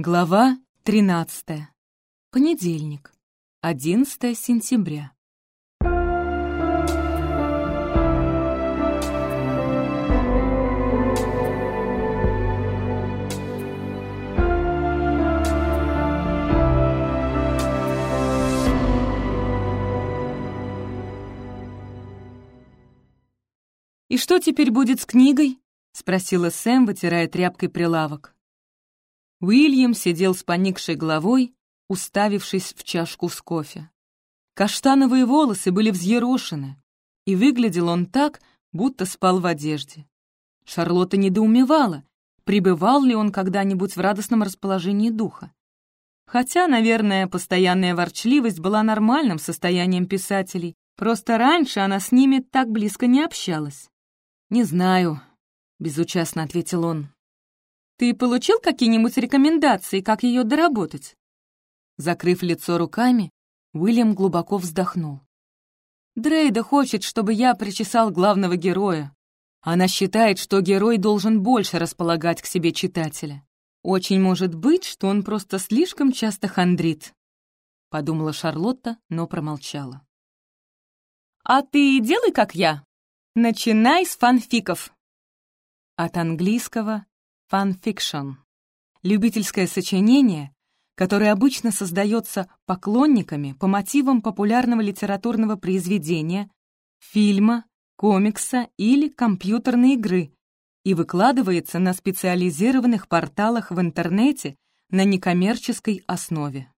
Глава 13. Понедельник. 11 сентября. «И что теперь будет с книгой?» — спросила Сэм, вытирая тряпкой прилавок. Уильям сидел с поникшей головой, уставившись в чашку с кофе. Каштановые волосы были взъерошены, и выглядел он так, будто спал в одежде. Шарлотта недоумевала, пребывал ли он когда-нибудь в радостном расположении духа. Хотя, наверное, постоянная ворчливость была нормальным состоянием писателей, просто раньше она с ними так близко не общалась. «Не знаю», — безучастно ответил он. «Ты получил какие-нибудь рекомендации, как ее доработать?» Закрыв лицо руками, Уильям глубоко вздохнул. «Дрейда хочет, чтобы я причесал главного героя. Она считает, что герой должен больше располагать к себе читателя. Очень может быть, что он просто слишком часто хандрит», — подумала Шарлотта, но промолчала. «А ты делай, как я. Начинай с фанфиков». От английского «fan fiction» — любительское сочинение, которое обычно создается поклонниками по мотивам популярного литературного произведения, фильма, комикса или компьютерной игры и выкладывается на специализированных порталах в интернете на некоммерческой основе.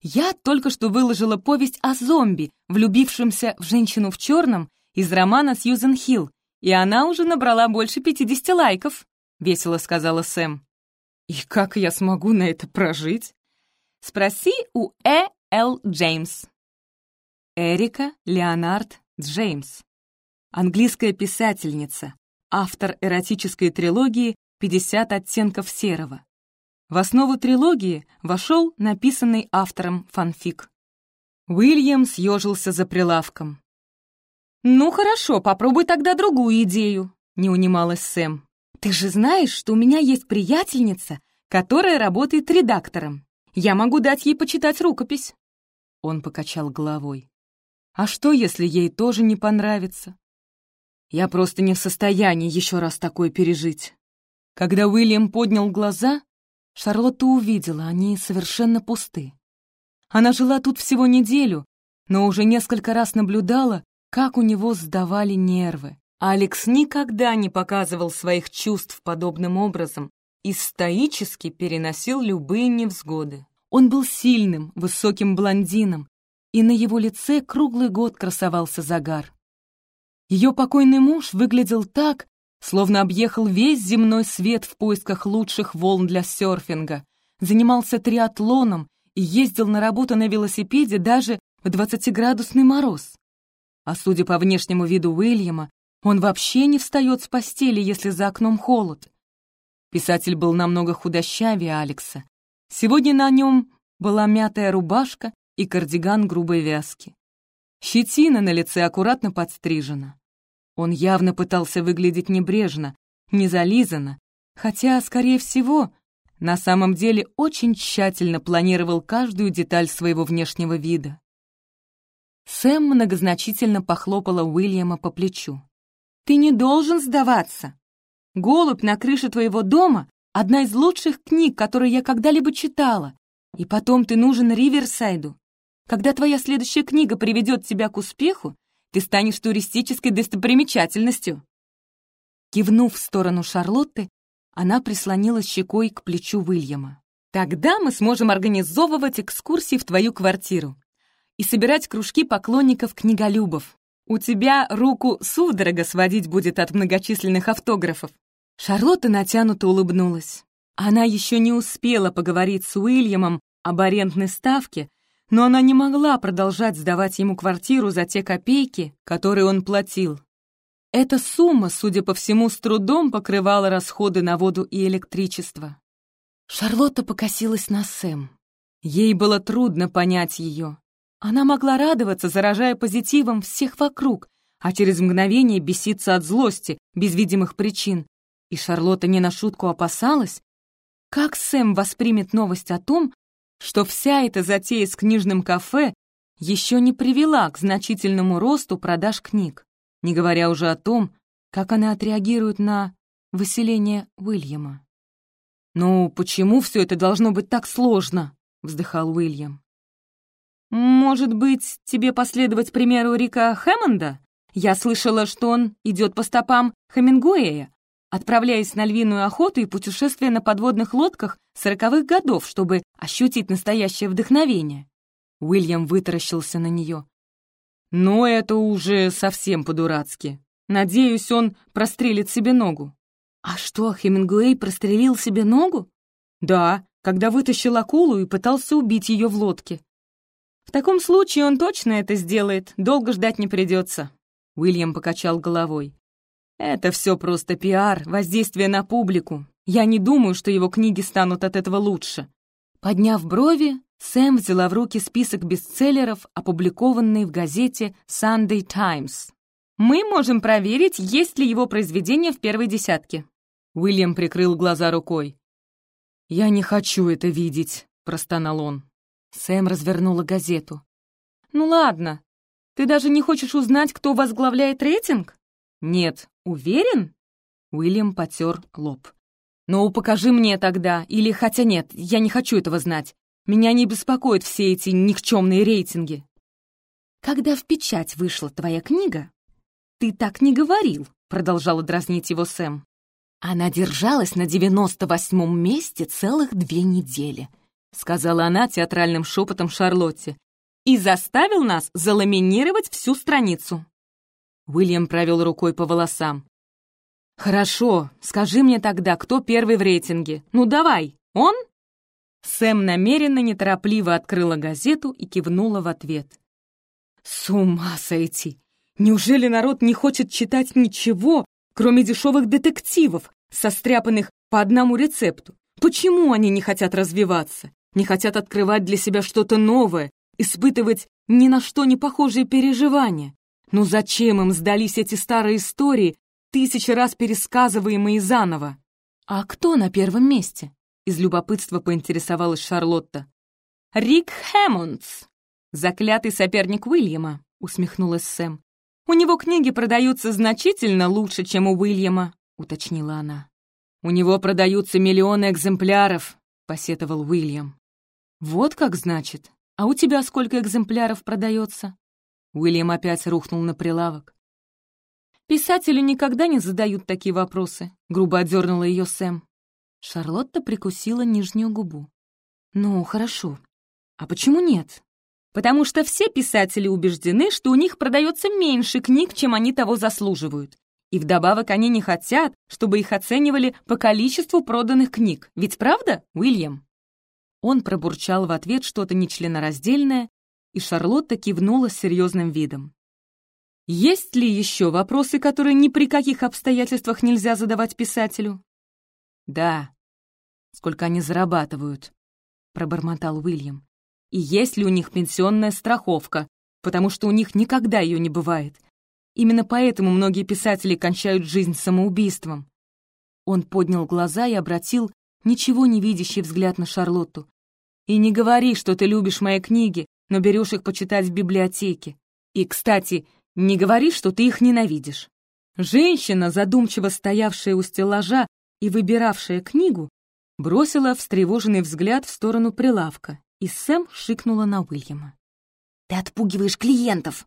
Я только что выложила повесть о зомби, влюбившемся в женщину в черном из романа Сьюзен Хилл, и она уже набрала больше 50 лайков», — весело сказала Сэм. «И как я смогу на это прожить?» «Спроси у Э. Л. Джеймс». Эрика Леонард Джеймс. Английская писательница, автор эротической трилогии «50 оттенков серого». В основу трилогии вошел написанный автором фанфик. Уильям съежился за прилавком. «Ну хорошо, попробуй тогда другую идею», — не унималась Сэм. «Ты же знаешь, что у меня есть приятельница, которая работает редактором. Я могу дать ей почитать рукопись». Он покачал головой. «А что, если ей тоже не понравится?» «Я просто не в состоянии еще раз такое пережить». Когда Уильям поднял глаза, Шарлотта увидела, они совершенно пусты. Она жила тут всего неделю, но уже несколько раз наблюдала, как у него сдавали нервы. Алекс никогда не показывал своих чувств подобным образом и стоически переносил любые невзгоды. Он был сильным, высоким блондином, и на его лице круглый год красовался загар. Ее покойный муж выглядел так, словно объехал весь земной свет в поисках лучших волн для серфинга, занимался триатлоном и ездил на работу на велосипеде даже в двадцатиградусный мороз. А судя по внешнему виду Уильяма, он вообще не встает с постели, если за окном холод. Писатель был намного худощавее Алекса. Сегодня на нем была мятая рубашка и кардиган грубой вязки. Щетина на лице аккуратно подстрижена. Он явно пытался выглядеть небрежно, не зализанно, хотя, скорее всего, на самом деле очень тщательно планировал каждую деталь своего внешнего вида. Сэм многозначительно похлопала Уильяма по плечу. «Ты не должен сдаваться. «Голубь на крыше твоего дома» — одна из лучших книг, которые я когда-либо читала. И потом ты нужен Риверсайду. Когда твоя следующая книга приведет тебя к успеху, ты станешь туристической достопримечательностью». Кивнув в сторону Шарлотты, она прислонила щекой к плечу Уильяма. «Тогда мы сможем организовывать экскурсии в твою квартиру и собирать кружки поклонников-книголюбов. У тебя руку судорога сводить будет от многочисленных автографов». Шарлотта натянуто улыбнулась. Она еще не успела поговорить с Уильямом об арендной ставке, но она не могла продолжать сдавать ему квартиру за те копейки, которые он платил. Эта сумма, судя по всему, с трудом покрывала расходы на воду и электричество. Шарлотта покосилась на Сэм. Ей было трудно понять ее. Она могла радоваться, заражая позитивом всех вокруг, а через мгновение беситься от злости, без видимых причин. И Шарлотта не на шутку опасалась, как Сэм воспримет новость о том, что вся эта затея с книжным кафе еще не привела к значительному росту продаж книг, не говоря уже о том, как она отреагирует на выселение Уильяма. «Ну, почему все это должно быть так сложно?» — вздыхал Уильям. «Может быть, тебе последовать примеру Рика Хэммонда? Я слышала, что он идет по стопам Хемингуэя, отправляясь на львиную охоту и путешествие на подводных лодках сороковых годов, чтобы ощутить настоящее вдохновение. Уильям вытаращился на нее. «Но это уже совсем по-дурацки. Надеюсь, он прострелит себе ногу». «А что, Хемингуэй прострелил себе ногу?» «Да, когда вытащил акулу и пытался убить ее в лодке». «В таком случае он точно это сделает, долго ждать не придется». Уильям покачал головой. «Это все просто пиар, воздействие на публику. Я не думаю, что его книги станут от этого лучше». Подняв брови, Сэм взяла в руки список бестселлеров, опубликованный в газете Sunday Times. «Мы можем проверить, есть ли его произведение в первой десятке». Уильям прикрыл глаза рукой. «Я не хочу это видеть», — простонал он. Сэм развернула газету. «Ну ладно. Ты даже не хочешь узнать, кто возглавляет рейтинг?» «Нет. Уверен?» Уильям потер лоб. «Ну, покажи мне тогда, или хотя нет, я не хочу этого знать. Меня не беспокоят все эти никчемные рейтинги». «Когда в печать вышла твоя книга, ты так не говорил», — продолжала дразнить его Сэм. «Она держалась на девяносто восьмом месте целых две недели», — сказала она театральным шепотом Шарлотте, «и заставил нас заламинировать всю страницу». Уильям провел рукой по волосам. «Хорошо, скажи мне тогда, кто первый в рейтинге? Ну давай, он?» Сэм намеренно неторопливо открыла газету и кивнула в ответ. «С ума сойти! Неужели народ не хочет читать ничего, кроме дешевых детективов, состряпанных по одному рецепту? Почему они не хотят развиваться, не хотят открывать для себя что-то новое, испытывать ни на что не похожие переживания? Ну зачем им сдались эти старые истории, тысячи раз пересказываемые заново. «А кто на первом месте?» — из любопытства поинтересовалась Шарлотта. «Рик Хэммондс, заклятый соперник Уильяма», — усмехнулась Сэм. «У него книги продаются значительно лучше, чем у Уильяма», — уточнила она. «У него продаются миллионы экземпляров», — посетовал Уильям. «Вот как значит. А у тебя сколько экземпляров продается?» Уильям опять рухнул на прилавок. «Писателю никогда не задают такие вопросы», — грубо отдернула ее Сэм. Шарлотта прикусила нижнюю губу. «Ну, хорошо. А почему нет?» «Потому что все писатели убеждены, что у них продается меньше книг, чем они того заслуживают. И вдобавок они не хотят, чтобы их оценивали по количеству проданных книг. Ведь правда, Уильям?» Он пробурчал в ответ что-то нечленораздельное, и Шарлотта кивнула с серьезным видом. Есть ли еще вопросы, которые ни при каких обстоятельствах нельзя задавать писателю? Да. Сколько они зарабатывают? Пробормотал Уильям. И есть ли у них пенсионная страховка, потому что у них никогда ее не бывает. Именно поэтому многие писатели кончают жизнь самоубийством. Он поднял глаза и обратил ничего не видящий взгляд на Шарлотту. «И не говори, что ты любишь мои книги, но берешь их почитать в библиотеке. И, кстати, не говори, что ты их ненавидишь». Женщина, задумчиво стоявшая у стеллажа и выбиравшая книгу, бросила встревоженный взгляд в сторону прилавка, и Сэм шикнула на Уильяма. «Ты отпугиваешь клиентов!»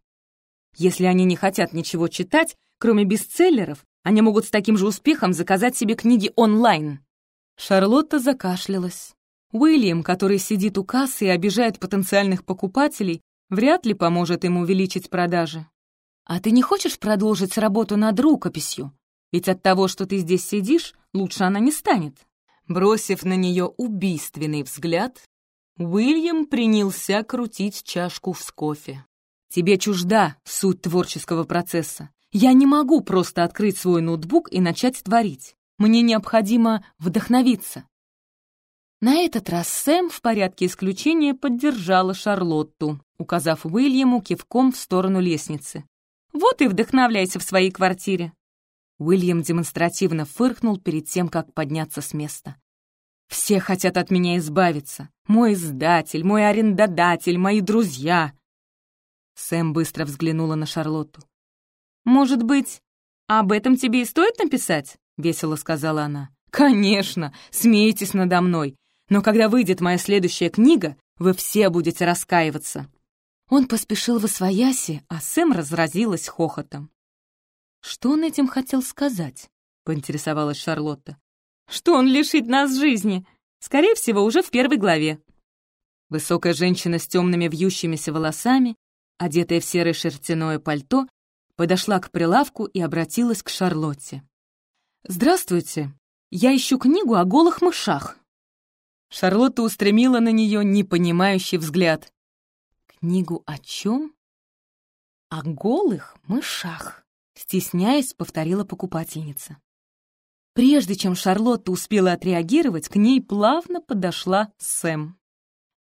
«Если они не хотят ничего читать, кроме бестселлеров, они могут с таким же успехом заказать себе книги онлайн». Шарлотта закашлялась. Уильям, который сидит у кассы и обижает потенциальных покупателей, вряд ли поможет им увеличить продажи. «А ты не хочешь продолжить работу над рукописью? Ведь от того, что ты здесь сидишь, лучше она не станет». Бросив на нее убийственный взгляд, Уильям принялся крутить чашку с кофе. «Тебе чужда суть творческого процесса. Я не могу просто открыть свой ноутбук и начать творить. Мне необходимо вдохновиться». На этот раз Сэм в порядке исключения поддержала Шарлотту, указав Уильяму кивком в сторону лестницы. Вот и вдохновляйся в своей квартире». Уильям демонстративно фыркнул перед тем, как подняться с места. Все хотят от меня избавиться. Мой издатель, мой арендодатель, мои друзья. Сэм быстро взглянула на Шарлотту. «Может быть, об этом тебе и стоит написать?» — весело сказала она. «Конечно, смейтесь надо мной. Но когда выйдет моя следующая книга, вы все будете раскаиваться». Он поспешил в освояси, а Сэм разразилась хохотом. «Что он этим хотел сказать?» — поинтересовалась Шарлотта. «Что он лишит нас жизни? Скорее всего, уже в первой главе». Высокая женщина с темными вьющимися волосами, одетая в серое шерстяное пальто, подошла к прилавку и обратилась к Шарлотте. «Здравствуйте, я ищу книгу о голых мышах». Шарлотта устремила на нее непонимающий взгляд. «Книгу о чем?» «О голых мышах», — стесняясь, повторила покупательница. Прежде чем Шарлотта успела отреагировать, к ней плавно подошла Сэм.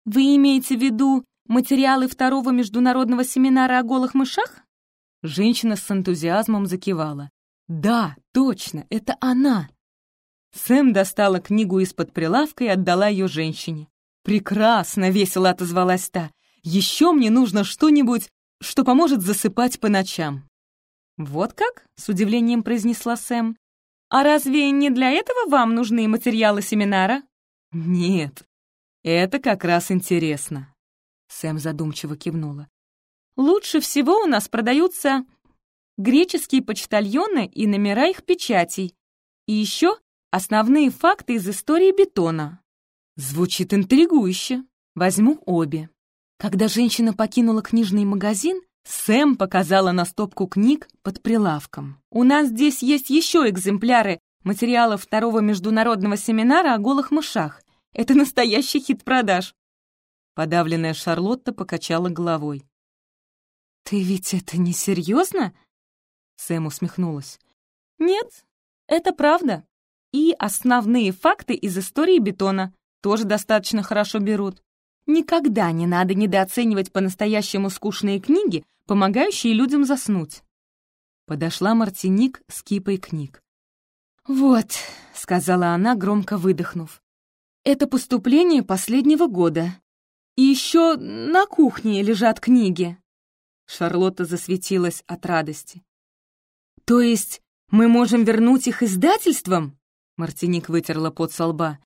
«Вы имеете в виду материалы второго международного семинара о голых мышах?» Женщина с энтузиазмом закивала. «Да, точно, это она!» Сэм достала книгу из-под прилавка и отдала ее женщине. «Прекрасно!» — весело отозвалась та. «Еще мне нужно что-нибудь, что поможет засыпать по ночам». «Вот как?» — с удивлением произнесла Сэм. «А разве не для этого вам нужны материалы семинара?» «Нет, это как раз интересно». Сэм задумчиво кивнула. «Лучше всего у нас продаются греческие почтальоны и номера их печатей. И еще Основные факты из истории бетона. Звучит интригующе. Возьму обе. Когда женщина покинула книжный магазин, Сэм показала на стопку книг под прилавком. «У нас здесь есть еще экземпляры материалов второго международного семинара о голых мышах. Это настоящий хит продаж». Подавленная Шарлотта покачала головой. «Ты ведь это не серьезно?» Сэм усмехнулась. «Нет, это правда. И основные факты из истории бетона тоже достаточно хорошо берут. Никогда не надо недооценивать по-настоящему скучные книги, помогающие людям заснуть. Подошла Мартиник с кипой книг. «Вот», — сказала она, громко выдохнув, — «это поступление последнего года. И еще на кухне лежат книги». Шарлотта засветилась от радости. «То есть мы можем вернуть их издательствам?» Мартиник вытерла пот со лба.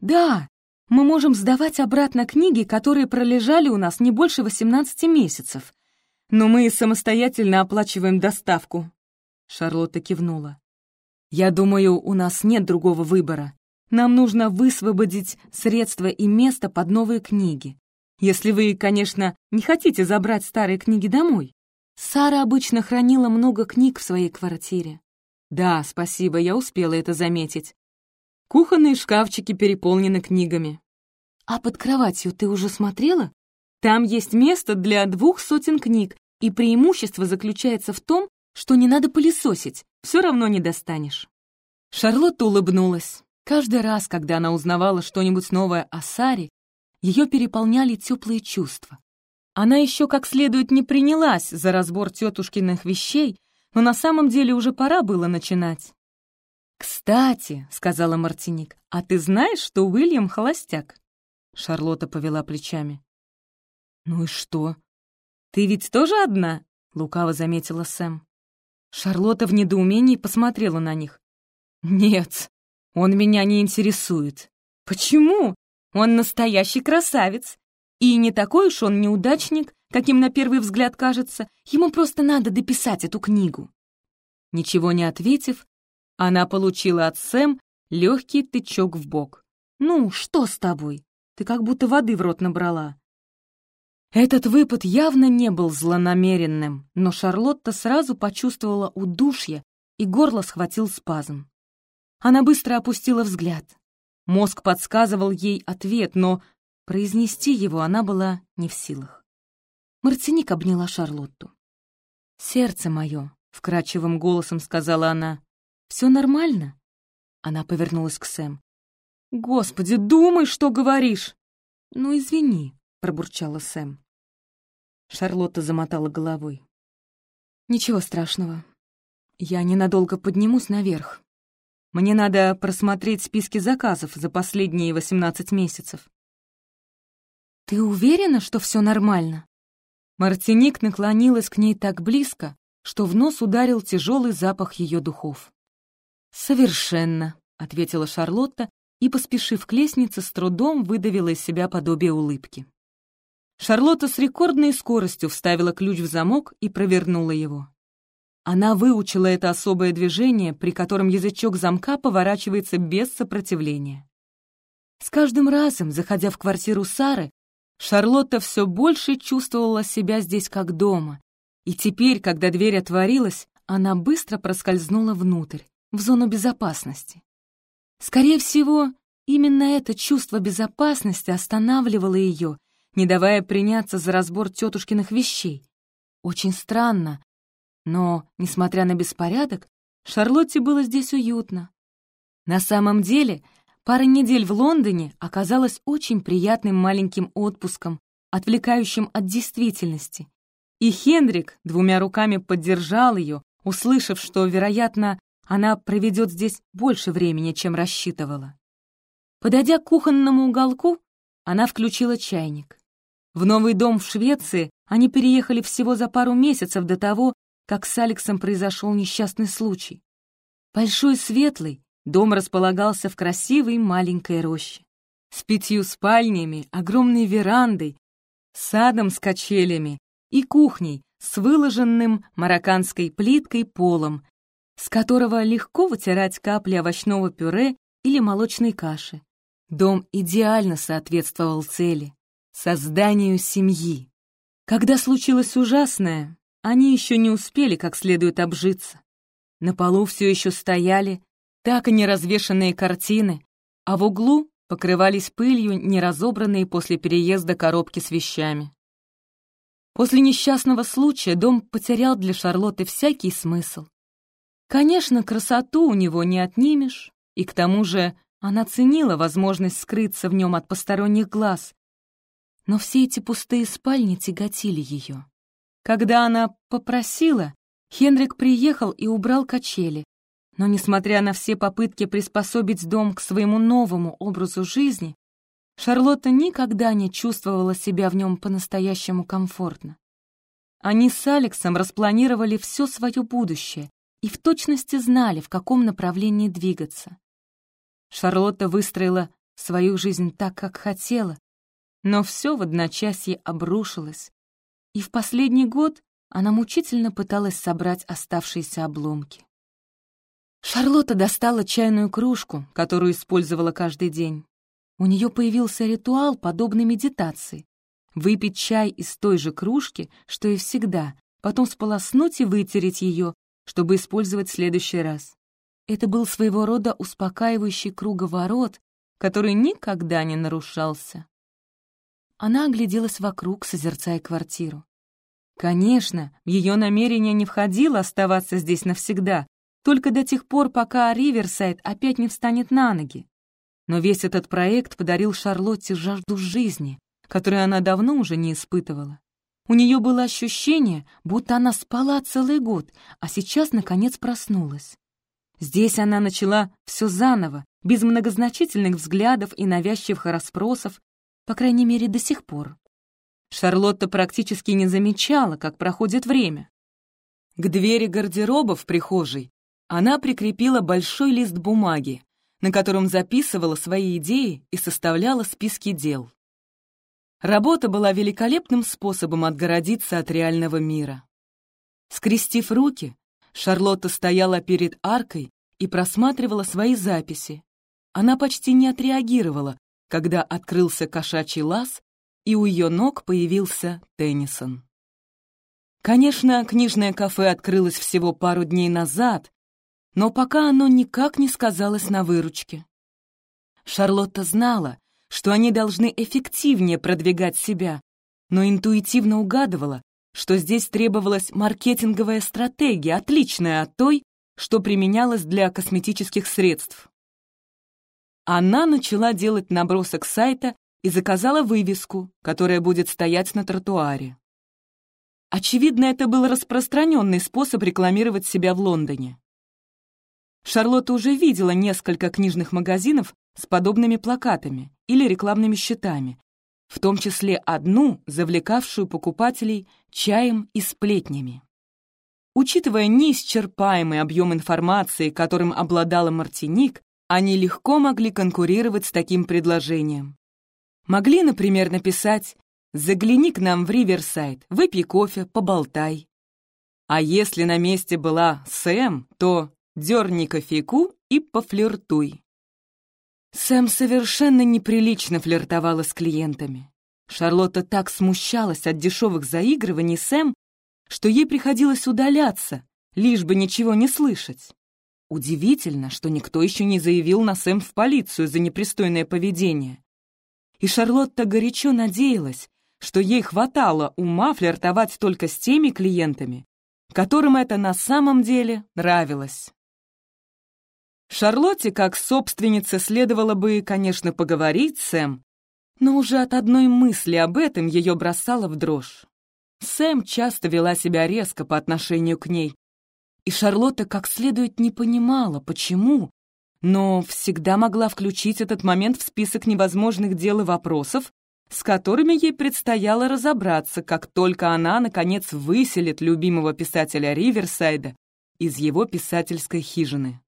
«Да, мы можем сдавать обратно книги, которые пролежали у нас не больше 18 месяцев. Но мы самостоятельно оплачиваем доставку». Шарлотта кивнула. «Я думаю, у нас нет другого выбора. Нам нужно высвободить средства и место под новые книги. Если вы, конечно, не хотите забрать старые книги домой. Сара обычно хранила много книг в своей квартире. Да, спасибо, я успела это заметить. Кухонные шкафчики переполнены книгами. А под кроватью ты уже смотрела? Там есть место для двух сотен книг, и преимущество заключается в том, что не надо пылесосить, все равно не достанешь. Шарлотта улыбнулась. Каждый раз, когда она узнавала что-нибудь новое о Саре, ее переполняли теплые чувства. Она еще как следует не принялась за разбор тетушкиных вещей, но на самом деле уже пора было начинать. «Кстати», — сказала Мартиник, — «а ты знаешь, что Уильям холостяк?» Шарлотта повела плечами. «Ну и что? Ты ведь тоже одна?» — лукаво заметила Сэм. Шарлотта в недоумении посмотрела на них. «Нет, он меня не интересует». «Почему? Он настоящий красавец. И не такой уж он неудачник, каким на первый взгляд кажется, ему просто надо дописать эту книгу. Ничего не ответив, она получила от Сэм легкий тычок в бок. «Ну, что с тобой? Ты как будто воды в рот набрала». Этот выпад явно не был злонамеренным, но Шарлотта сразу почувствовала удушье, и горло схватил спазм. Она быстро опустила взгляд. Мозг подсказывал ей ответ, но произнести его она была не в силах. Мартиник обняла Шарлотту. «Сердце мое», — вкрадчивым голосом сказала она, — «все нормально?» Она повернулась к Сэм. «Господи, думай, что говоришь!» «Ну, извини», — пробурчала Сэм. Шарлотта замотала головой. «Ничего страшного. Я ненадолго поднимусь наверх. Мне надо просмотреть списки заказов за последние 18 месяцев». «Ты уверена, что все нормально?» Мартиник наклонилась к ней так близко, что в нос ударил тяжелый запах ее духов. «Совершенно», — ответила Шарлотта и, поспешив к лестнице, с трудом выдавила из себя подобие улыбки. Шарлотта с рекордной скоростью вставила ключ в замок и провернула его. Она выучила это особое движение, при котором язычок замка поворачивается без сопротивления. С каждым разом, заходя в квартиру Сары, Шарлотта все больше чувствовала себя здесь как дома, и теперь, когда дверь отворилась, она быстро проскользнула внутрь, в зону безопасности. Скорее всего, именно это чувство безопасности останавливало ее, не давая приняться за разбор тетушкиных вещей. Очень странно, но, несмотря на беспорядок, Шарлотте было здесь уютно. На самом деле, пара недель в Лондоне оказалась очень приятным маленьким отпуском, отвлекающим от действительности. И Хендрик двумя руками поддержал ее, услышав, что, вероятно, она проведет здесь больше времени, чем рассчитывала. Подойдя к кухонному уголку, она включила чайник. В новый дом в Швеции они переехали всего за пару месяцев до того, как с Алексом произошел несчастный случай. Большой светлый, дом располагался в красивой маленькой роще. С пятью спальнями, огромной верандой, садом с качелями и кухней с выложенным марокканской плиткой полом, с которого легко вытирать капли овощного пюре или молочной каши. Дом идеально соответствовал цели — созданию семьи. Когда случилось ужасное, они еще не успели как следует обжиться. На полу все еще стояли так и не развешанные картины, а в углу покрывались пылью неразобранные после переезда коробки с вещами. После несчастного случая дом потерял для Шарлотты всякий смысл. Конечно, красоту у него не отнимешь, и к тому же она ценила возможность скрыться в нем от посторонних глаз. Но все эти пустые спальни тяготили ее. Когда она попросила, Хенрик приехал и убрал качели. Но, несмотря на все попытки приспособить дом к своему новому образу жизни, Шарлотта никогда не чувствовала себя в нем по-настоящему комфортно. Они с Алексом распланировали все свое будущее и в точности знали, в каком направлении двигаться. Шарлотта выстроила свою жизнь так, как хотела, но все в одночасье обрушилось, и в последний год она мучительно пыталась собрать оставшиеся обломки. Шарлотта достала чайную кружку, которую использовала каждый день. У нее появился ритуал, подобный медитации. Выпить чай из той же кружки, что и всегда, потом сполоснуть и вытереть ее, чтобы использовать в следующий раз. Это был своего рода успокаивающий круговорот, который никогда не нарушался. Она огляделась вокруг, созерцая квартиру. Конечно, в ее намерение не входило оставаться здесь навсегда, только до тех пор, пока Риверсайд опять не встанет на ноги. Но весь этот проект подарил Шарлотте жажду жизни, которую она давно уже не испытывала. У нее было ощущение, будто она спала целый год, а сейчас, наконец, проснулась. Здесь она начала все заново, без многозначительных взглядов и навязчивых расспросов, по крайней мере, до сих пор. Шарлотта практически не замечала, как проходит время. К двери гардероба в прихожей она прикрепила большой лист бумаги, на котором записывала свои идеи и составляла списки дел. Работа была великолепным способом отгородиться от реального мира. Скрестив руки, Шарлотта стояла перед аркой и просматривала свои записи. Она почти не отреагировала, когда открылся кошачий лаз, и у ее ног появился Теннисон. Конечно, книжное кафе открылось всего пару дней назад, но пока оно никак не сказалось на выручке. Шарлотта знала, что они должны эффективнее продвигать себя, но интуитивно угадывала, что здесь требовалась маркетинговая стратегия, отличная от той, что применялась для косметических средств. Она начала делать набросок сайта и заказала вывеску, которая будет стоять на тротуаре. Очевидно, это был распространенный способ рекламировать себя в Лондоне. Шарлотта уже видела несколько книжных магазинов с подобными плакатами или рекламными щитами, в том числе одну, завлекавшую покупателей чаем и сплетнями. Учитывая неисчерпаемый объем информации, которым обладала Мартиник, они легко могли конкурировать с таким предложением. Могли, например, написать «Загляни к нам в Риверсайд, выпей кофе, поболтай». А если на месте была Сэм, то «Дерни кофейку и пофлиртуй». Сэм совершенно неприлично флиртовала с клиентами. Шарлотта так смущалась от дешевых заигрываний Сэм, что ей приходилось удаляться, лишь бы ничего не слышать. Удивительно, что никто еще не заявил на Сэм в полицию за непристойное поведение. И Шарлотта горячо надеялась, что ей хватало ума флиртовать только с теми клиентами, которым это на самом деле нравилось. Шарлотте, как собственнице, следовало бы, конечно, поговорить с Сэм, но уже от одной мысли об этом ее бросало в дрожь. Сэм часто вела себя резко по отношению к ней, и Шарлотта как следует не понимала, почему, но всегда могла включить этот момент в список невозможных дел и вопросов, с которыми ей предстояло разобраться, как только она, наконец, выселит любимого писателя Риверсайда из его писательской хижины.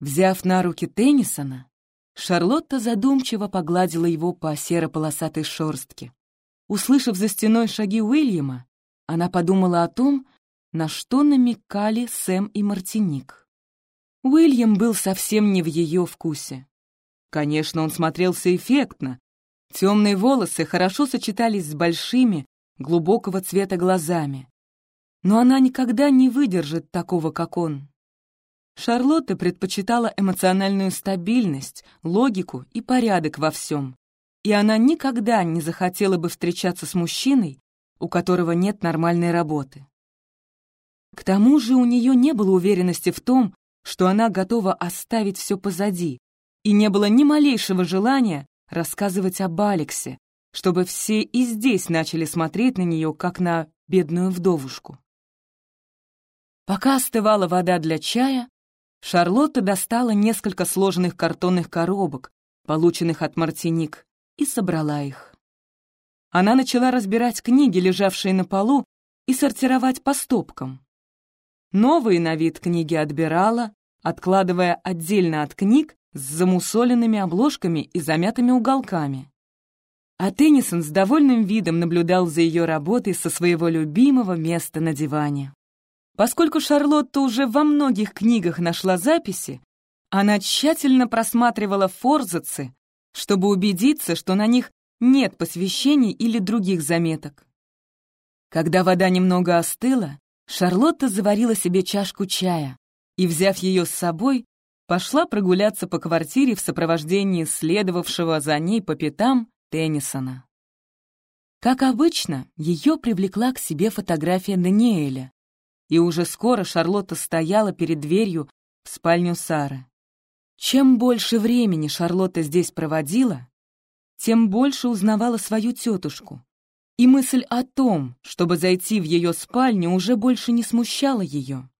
Взяв на руки Теннисона, Шарлотта задумчиво погладила его по серо-полосатой шорстке. Услышав за стеной шаги Уильяма, она подумала о том, на что намекали Сэм и Мартиник. Уильям был совсем не в ее вкусе. Конечно, он смотрелся эффектно. Темные волосы хорошо сочетались с большими, глубокого цвета глазами. Но она никогда не выдержит такого, как он. Шарлотта предпочитала эмоциональную стабильность, логику и порядок во всем и она никогда не захотела бы встречаться с мужчиной, у которого нет нормальной работы. К тому же у нее не было уверенности в том, что она готова оставить все позади, и не было ни малейшего желания рассказывать об Алексе, чтобы все и здесь начали смотреть на нее, как на бедную вдовушку. Пока остывала вода для чая, Шарлотта достала несколько сложенных картонных коробок, полученных от Мартиник, и собрала их. Она начала разбирать книги, лежавшие на полу, и сортировать по стопкам. Новые на вид книги отбирала, откладывая отдельно от книг с замусоленными обложками и замятыми уголками. А Теннисон с довольным видом наблюдал за ее работой со своего любимого места на диване. Поскольку Шарлотта уже во многих книгах нашла записи, она тщательно просматривала форзацы, чтобы убедиться, что на них нет посвящений или других заметок. Когда вода немного остыла, Шарлотта заварила себе чашку чая и, взяв ее с собой, пошла прогуляться по квартире в сопровождении следовавшего за ней по пятам Теннисона. Как обычно, ее привлекла к себе фотография Даниэля, и уже скоро Шарлотта стояла перед дверью в спальню Сары. Чем больше времени Шарлотта здесь проводила, тем больше узнавала свою тетушку. И мысль о том, чтобы зайти в ее спальню, уже больше не смущала ее.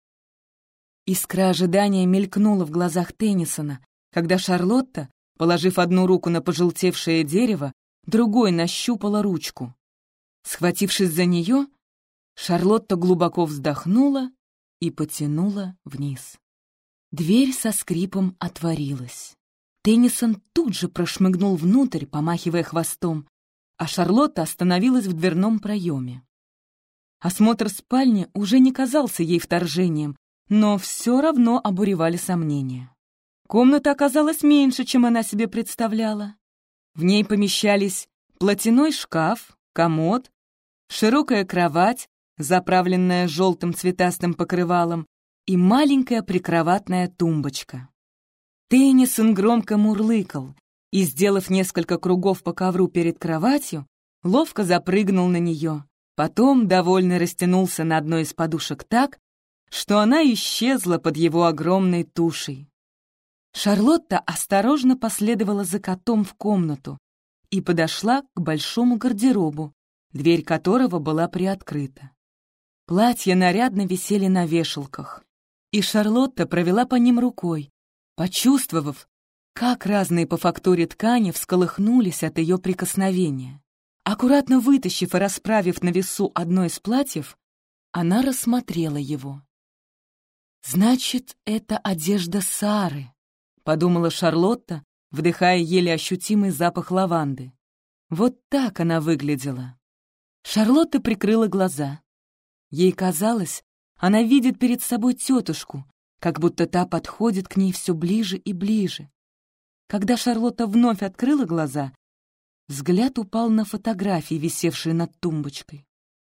Искра ожидания мелькнула в глазах Теннисона, когда Шарлотта, положив одну руку на пожелтевшее дерево, другой нащупала ручку. Схватившись за нее, Шарлотта глубоко вздохнула и потянула вниз. Дверь со скрипом отворилась. Теннисон тут же прошмыгнул внутрь, помахивая хвостом, а Шарлотта остановилась в дверном проеме. Осмотр спальни уже не казался ей вторжением, но все равно обуревали сомнения. Комната оказалась меньше, чем она себе представляла. В ней помещались платяной шкаф, комод, широкая кровать, заправленная желтым цветастым покрывалом, и маленькая прикроватная тумбочка. Теннисон громко мурлыкал и, сделав несколько кругов по ковру перед кроватью, ловко запрыгнул на нее. Потом довольно растянулся на одной из подушек так, что она исчезла под его огромной тушей. Шарлотта осторожно последовала за котом в комнату и подошла к большому гардеробу, дверь которого была приоткрыта. Платья нарядно висели на вешалках. И Шарлотта провела по ним рукой, почувствовав, как разные по фактуре ткани всколыхнулись от ее прикосновения. Аккуратно вытащив и расправив на весу одно из платьев, она рассмотрела его. «Значит, это одежда Сары», — подумала Шарлотта, вдыхая еле ощутимый запах лаванды. Вот так она выглядела. Шарлотта прикрыла глаза. Ей казалось, она видит перед собой тетушку, как будто та подходит к ней все ближе и ближе. Когда Шарлотта вновь открыла глаза, взгляд упал на фотографии, висевшие над тумбочкой.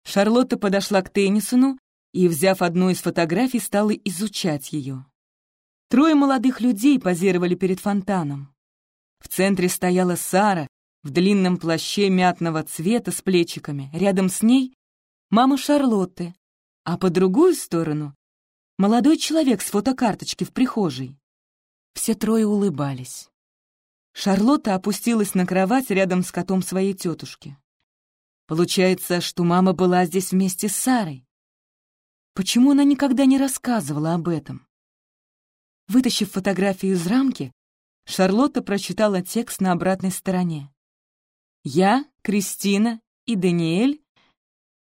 Шарлотта подошла к Теннисону и, взяв одну из фотографий, стала изучать ее. Трое молодых людей позировали перед фонтаном. В центре стояла Сара в длинном плаще мятного цвета с плечиками. Рядом с ней — мама Шарлотты, а по другую сторону — молодой человек с фотокарточки в прихожей. Все трое улыбались. Шарлотта опустилась на кровать рядом с котом своей тетушки. Получается, что мама была здесь вместе с Сарой. Почему она никогда не рассказывала об этом? Вытащив фотографию из рамки, Шарлотта прочитала текст на обратной стороне. «Я, Кристина и Даниэль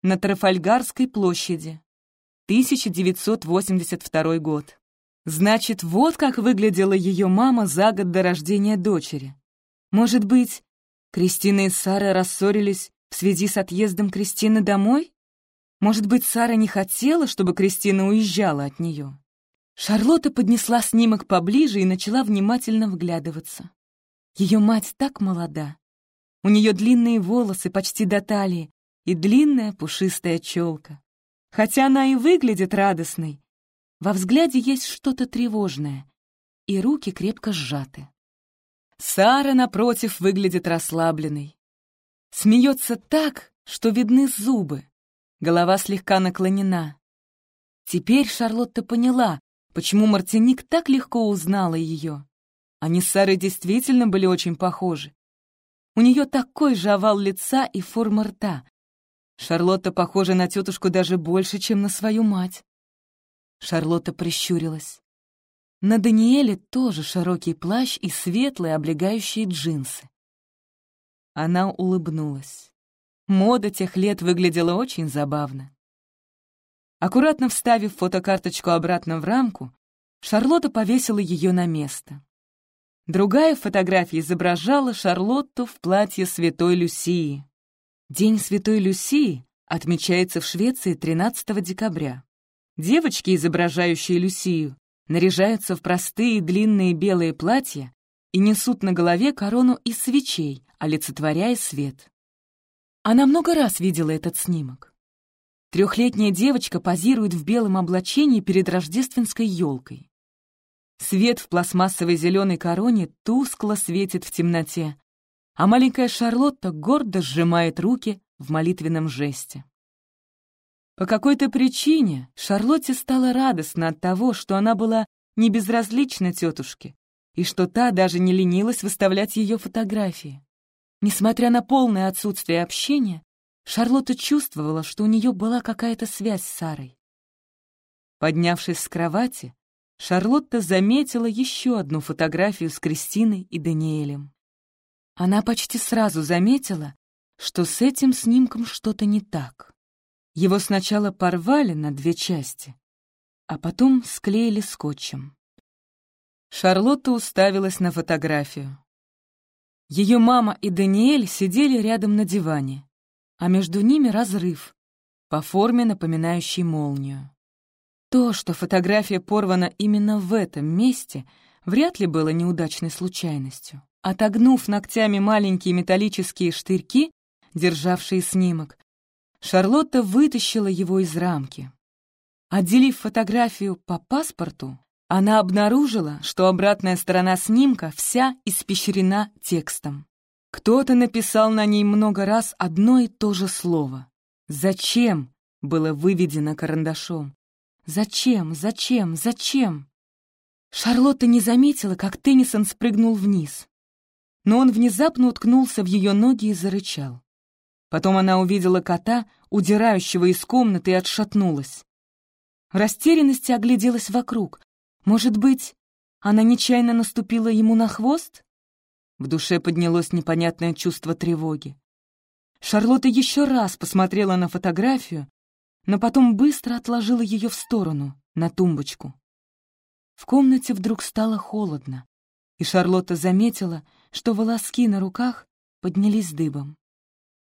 на Трафальгарской площади. 1982 год. Значит, вот как выглядела ее мама за год до рождения дочери. Может быть, Кристина и Сара рассорились в связи с отъездом Кристины домой? Может быть, Сара не хотела, чтобы Кристина уезжала от нее? Шарлотта поднесла снимок поближе и начала внимательно вглядываться. Ее мать так молода. У нее длинные волосы почти до талии и длинная пушистая челка. Хотя она и выглядит радостной, во взгляде есть что-то тревожное, и руки крепко сжаты. Сара, напротив, выглядит расслабленной. Смеется так, что видны зубы. Голова слегка наклонена. Теперь Шарлотта поняла, почему Мартиник так легко узнала ее. Они с Сарой действительно были очень похожи. У нее такой же овал лица и форма рта. Шарлотта похожа на тетушку даже больше, чем на свою мать. Шарлотта прищурилась. На Даниэле тоже широкий плащ и светлые облегающие джинсы. Она улыбнулась. Мода тех лет выглядела очень забавно. Аккуратно вставив фотокарточку обратно в рамку, Шарлотта повесила ее на место. Другая фотография изображала Шарлотту в платье Святой Люсии. День Святой Люсии отмечается в Швеции 13 декабря. Девочки, изображающие Люсию, наряжаются в простые длинные белые платья и несут на голове корону из свечей, олицетворяя свет. Она много раз видела этот снимок. Трехлетняя девочка позирует в белом облачении перед рождественской елкой. Свет в пластмассовой зеленой короне тускло светит в темноте, а маленькая Шарлотта гордо сжимает руки в молитвенном жесте. По какой-то причине Шарлотте стало радостно от того, что она была не безразлична тетушке, и что та даже не ленилась выставлять ее фотографии. Несмотря на полное отсутствие общения, Шарлотта чувствовала, что у нее была какая-то связь с Сарой. Поднявшись с кровати, Шарлотта заметила еще одну фотографию с Кристиной и Даниэлем. Она почти сразу заметила, что с этим снимком что-то не так. Его сначала порвали на две части, а потом склеили скотчем. Шарлотта уставилась на фотографию. Ее мама и Даниэль сидели рядом на диване, а между ними разрыв, по форме напоминающий молнию. То, что фотография порвана именно в этом месте, вряд ли было неудачной случайностью. Отогнув ногтями маленькие металлические штырьки, державшие снимок, Шарлотта вытащила его из рамки. Отделив фотографию по паспорту, она обнаружила, что обратная сторона снимка вся испещрена текстом. Кто-то написал на ней много раз одно и то же слово. «Зачем?» было выведено карандашом. «Зачем? Зачем? Зачем?» Шарлотта не заметила, как Теннисон спрыгнул вниз. Но он внезапно уткнулся в ее ноги и зарычал. Потом она увидела кота, удирающего из комнаты, и отшатнулась. В растерянности огляделась вокруг. Может быть, она нечаянно наступила ему на хвост? В душе поднялось непонятное чувство тревоги. Шарлотта еще раз посмотрела на фотографию, но потом быстро отложила ее в сторону, на тумбочку. В комнате вдруг стало холодно, и Шарлотта заметила, что волоски на руках поднялись дыбом.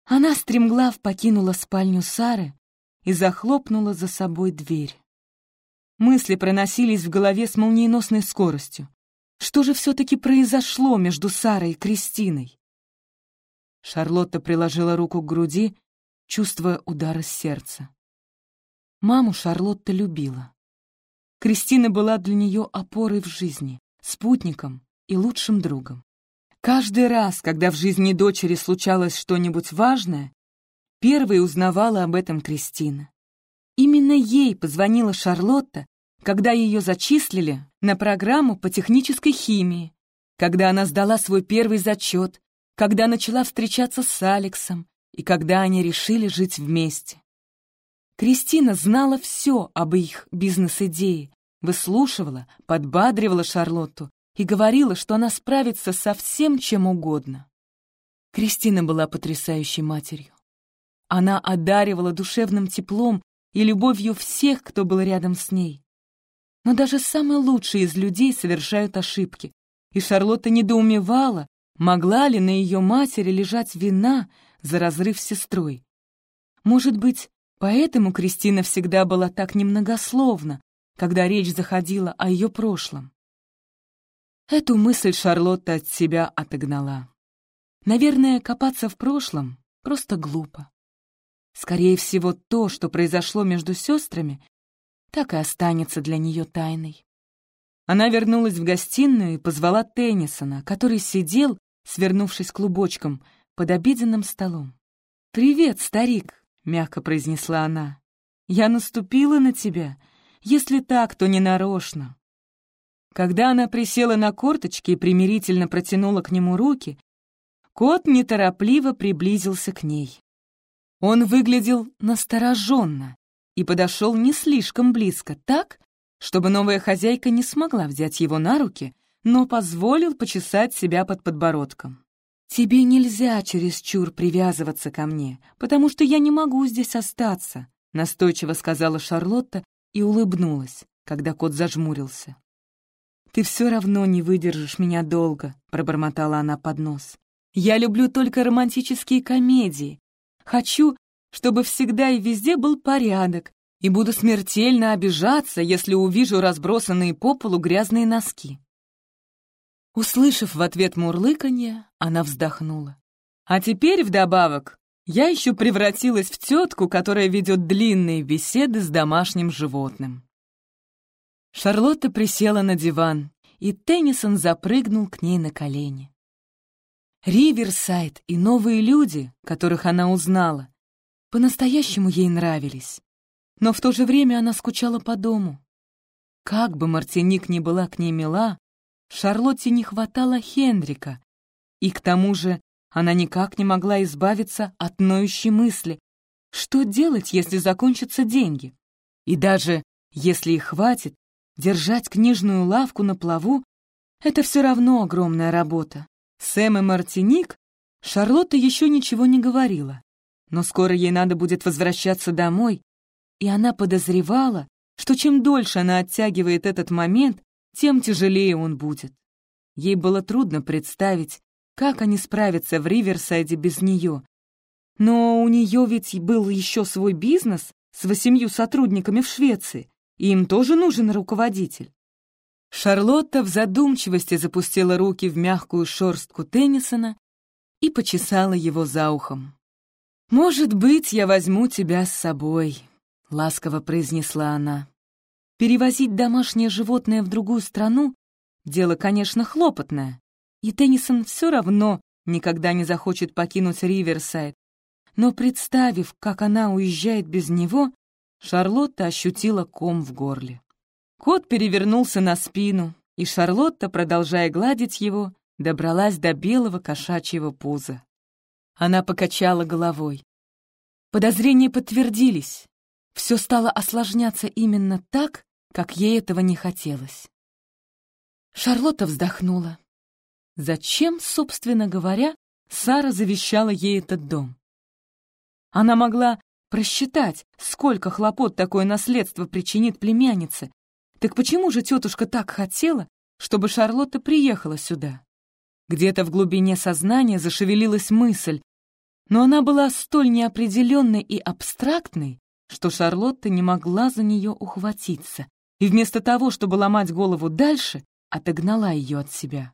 Она стремглав покинула спальню Сары и захлопнула за собой дверь. Мысли проносились в голове с молниеносной скоростью. Что же все-таки произошло между Сарой и Кристиной? Шарлотта приложила руку к груди, чувствуя удары сердца. Маму Шарлотта любила. Кристина была для нее опорой в жизни, спутником и лучшим другом. Каждый раз, когда в жизни дочери случалось что-нибудь важное, первой узнавала об этом Кристина. Именно ей позвонила Шарлотта, когда ее зачислили на программу по технической химии, когда она сдала свой первый зачет, когда начала встречаться с Алексом и когда они решили жить вместе. Кристина знала все об их бизнес-идее, выслушивала, подбадривала Шарлотту и говорила, что она справится со всем, чем угодно. Кристина была потрясающей матерью. Она одаривала душевным теплом и любовью всех, кто был рядом с ней. Но даже самые лучшие из людей совершают ошибки, и Шарлотта недоумевала, могла ли на ее матери лежать вина за разрыв с сестрой. Может быть, поэтому Кристина всегда была так немногословна, когда речь заходила о ее прошлом. Эту мысль Шарлотта от себя отогнала. Наверное, копаться в прошлом просто глупо. Скорее всего, то, что произошло между сестрами, так и останется для нее тайной. Она вернулась в гостиную и позвала Теннисона, который сидел, свернувшись клубочком, под обеденным столом. «Привет, старик», — мягко произнесла она. «Я наступила на тебя. Если так, то не нарочно. Когда она присела на корточки и примирительно протянула к нему руки, кот неторопливо приблизился к ней. Он выглядел настороженно и подошел не слишком близко, так, чтобы новая хозяйка не смогла взять его на руки, но позволил почесать себя под подбородком. «Тебе нельзя чересчур привязываться ко мне, потому что я не могу здесь остаться», настойчиво сказала Шарлотта и улыбнулась, когда кот зажмурился. «Ты все равно не выдержишь меня долго», — пробормотала она под нос. «Я люблю только романтические комедии. Хочу, чтобы всегда и везде был порядок, и буду смертельно обижаться, если увижу разбросанные по полу грязные носки». Услышав в ответ мурлыканье, она вздохнула. «А теперь, вдобавок, я еще превратилась в тетку, которая ведет длинные беседы с домашним животным». Шарлотта присела на диван, и Теннисон запрыгнул к ней на колени. Риверсайд и новые люди, которых она узнала, по-настоящему ей нравились. Но в то же время она скучала по дому. Как бы Мартиник ни была к ней мила, Шарлотте не хватало Хендрика, и к тому же она никак не могла избавиться от ноющей мысли, что делать, если закончатся деньги. И даже если их хватит, Держать книжную лавку на плаву — это все равно огромная работа. Сэм и Мартиник Шарлотта еще ничего не говорила, но скоро ей надо будет возвращаться домой, и она подозревала, что чем дольше она оттягивает этот момент, тем тяжелее он будет. Ей было трудно представить, как они справятся в Риверсайде без нее. Но у нее ведь был еще свой бизнес с восемью сотрудниками в Швеции. Им тоже нужен руководитель. Шарлотта в задумчивости запустила руки в мягкую шорстку Теннисона и почесала его за ухом. «Может быть, я возьму тебя с собой», — ласково произнесла она. Перевозить домашнее животное в другую страну — дело, конечно, хлопотное, и Теннисон все равно никогда не захочет покинуть Риверсайд. Но представив, как она уезжает без него, Шарлотта ощутила ком в горле. Кот перевернулся на спину, и Шарлотта, продолжая гладить его, добралась до белого кошачьего пуза. Она покачала головой. Подозрения подтвердились. все стало осложняться именно так, как ей этого не хотелось. Шарлотта вздохнула. Зачем, собственно говоря, Сара завещала ей этот дом? Она могла просчитать, сколько хлопот такое наследство причинит племяннице. Так почему же тетушка так хотела, чтобы Шарлотта приехала сюда? Где-то в глубине сознания зашевелилась мысль, но она была столь неопределенной и абстрактной, что Шарлотта не могла за нее ухватиться, и вместо того, чтобы ломать голову дальше, отогнала ее от себя.